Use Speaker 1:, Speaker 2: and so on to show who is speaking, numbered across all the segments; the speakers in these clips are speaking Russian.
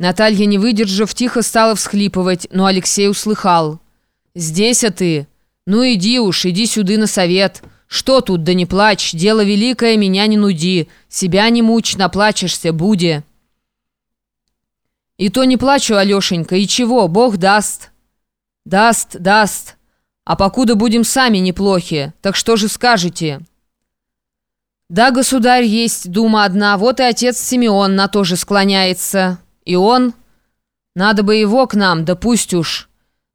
Speaker 1: Наталья, не выдержав, тихо стала всхлипывать, но Алексей услыхал. «Здесь, а ты? Ну иди уж, иди сюда на совет. Что тут, да не плачь, дело великое, меня не нуди. Себя не мучь, наплачешься, буди». «И то не плачу, Алешенька, и чего, Бог даст». «Даст, даст. А покуда будем сами неплохи, так что же скажете?» «Да, государь, есть дума одна, вот и отец Симеон на то же склоняется». И он... Надо бы его к нам, да пусть уж.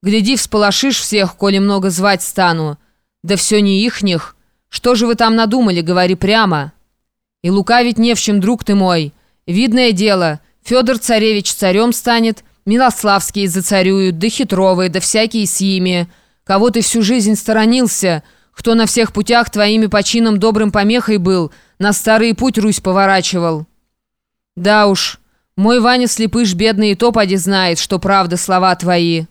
Speaker 1: Гляди, всполошишь всех, коли много звать стану. Да все не ихних. Что же вы там надумали, говори прямо. И лукавить не в чем, друг ты мой. Видное дело, Федор царевич царем станет, Милославские зацарюют, да хитровые, да всякие с ими. Кого ты всю жизнь сторонился, кто на всех путях твоими починам добрым помехой был, на старый путь Русь поворачивал. Да уж... Мой Ваня слепыш бедный и то поди знает, что правда слова твои.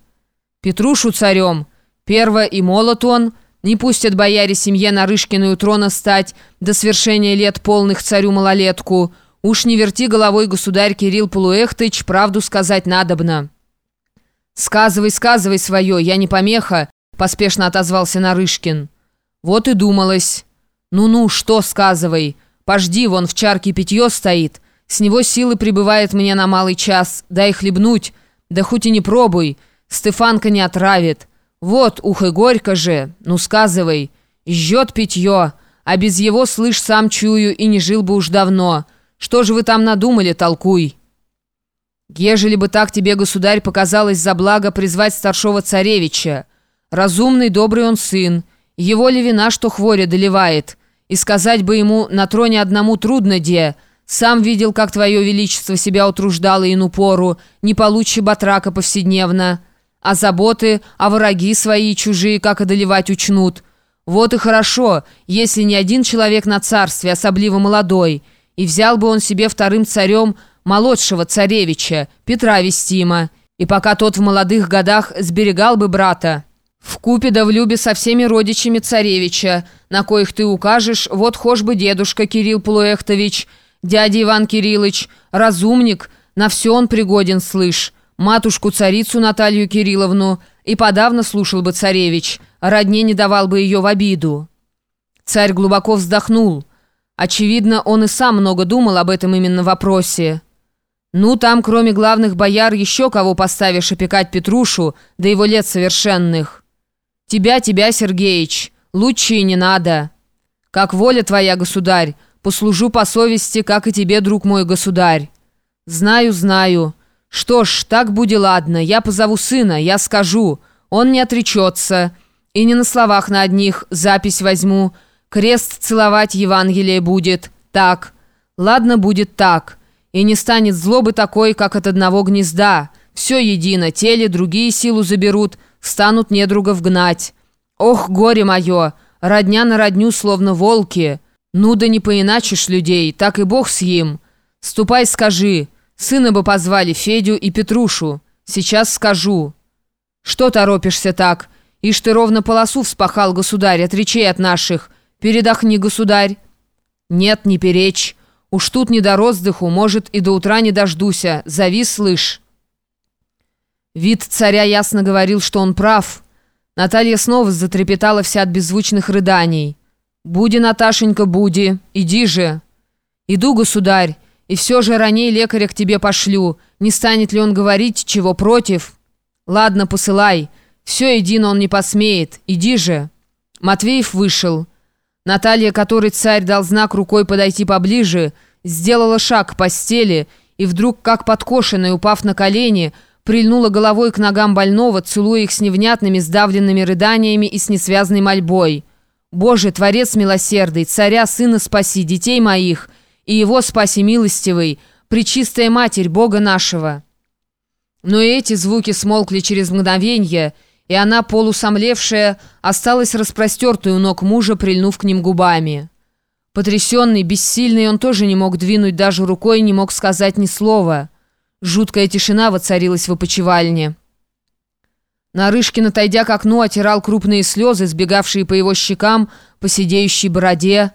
Speaker 1: Петрушу царем, перво и молот он, не пустят бояре семье Нарышкину трона стать до свершения лет полных царю малолетку. Уж не верти головой государь Кирилл Полуэхтыч, правду сказать надобно. «Сказывай, сказывай свое, я не помеха», — поспешно отозвался Нарышкин. «Вот и думалось. Ну-ну, что сказывай? Пожди, вон в чарке питье стоит». С него силы прибывает мне на малый час. Дай хлебнуть. Да хоть и не пробуй. Стефанка не отравит. Вот, ухо горько же. Ну, сказывай. Жжет питье. А без его, слышь, сам чую, и не жил бы уж давно. Что же вы там надумали, толкуй? Ежели бы так тебе, государь, показалось за благо призвать старшего царевича. Разумный, добрый он сын. Его ли вина, что хворя доливает? И сказать бы ему, на троне одному трудно де, сам видел, как твое величество себя утруждало ину пору, не получи батрака повседневно. А заботы, а враги свои и чужие, как одолевать учнут. Вот и хорошо, если не один человек на царстве, особливо молодой, и взял бы он себе вторым царем молодшего царевича, Петра Вестима, и пока тот в молодых годах сберегал бы брата. В купе да в любе со всеми родичами царевича, на коих ты укажешь, вот хошь бы дедушка Кирилл Плуэхтович – Дядя Иван Кириллович, разумник, на все он пригоден, слышь. Матушку-царицу Наталью Кирилловну и подавно слушал бы царевич, родне не давал бы ее в обиду. Царь глубоко вздохнул. Очевидно, он и сам много думал об этом именно вопросе. «Ну, там, кроме главных бояр, еще кого поставишь опекать Петрушу, до его лет совершенных?» «Тебя, тебя, Сергеич, лучше и не надо». «Как воля твоя, государь, Послужу по совести, как и тебе, друг мой государь. Знаю, знаю. Что ж, так будет ладно. Я позову сына, я скажу. Он не отречется. И не на словах на одних запись возьму. Крест целовать Евангелие будет. Так. Ладно, будет так. И не станет злобы такой, как от одного гнезда. Все едино, теле другие силу заберут, станут недругов гнать. Ох, горе мое! Родня на родню, словно волки». «Ну да не поиначишь людей, так и бог с им. Ступай скажи, сына бы позвали Федю и Петрушу. Сейчас скажу». «Что торопишься так? Ишь ты ровно полосу вспахал, государь, от речей от наших. Передохни, государь». «Нет, не перечь. Уж тут не до роздыху, может, и до утра не дождуся. Зови, слышь». Вид царя ясно говорил, что он прав. Наталья снова затрепетала вся от беззвучных рыданий. «Буди, Наташенька, буди, иди же». «Иду, государь, и все же раней лекаря к тебе пошлю. Не станет ли он говорить, чего против?» «Ладно, посылай. Все едино он не посмеет. Иди же». Матвеев вышел. Наталья, которой царь дал знак рукой подойти поближе, сделала шаг к постели и вдруг, как подкошенная, упав на колени, прильнула головой к ногам больного, целуя их с невнятными сдавленными рыданиями и с несвязной мольбой. Боже, Творец милосердный, царя, сына спаси, детей моих, и его спаси милостивый, пречистая Матерь Бога нашего». Но и эти звуки смолкли через мгновенье, и она, полусомлевшая, осталась распростертой у ног мужа, прильнув к ним губами. Потрясенный, бессильный, он тоже не мог двинуть даже рукой, не мог сказать ни слова. Жуткая тишина воцарилась в опочивальне. Нарышкин, отойдя к окну, отирал крупные слезы, сбегавшие по его щекам, по сидеющей бороде.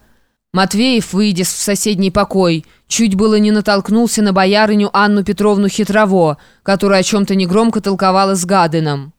Speaker 1: Матвеев, выйдя в соседний покой, чуть было не натолкнулся на боярыню Анну Петровну Хитрово, которая о чем-то негромко толковала с Гадыном.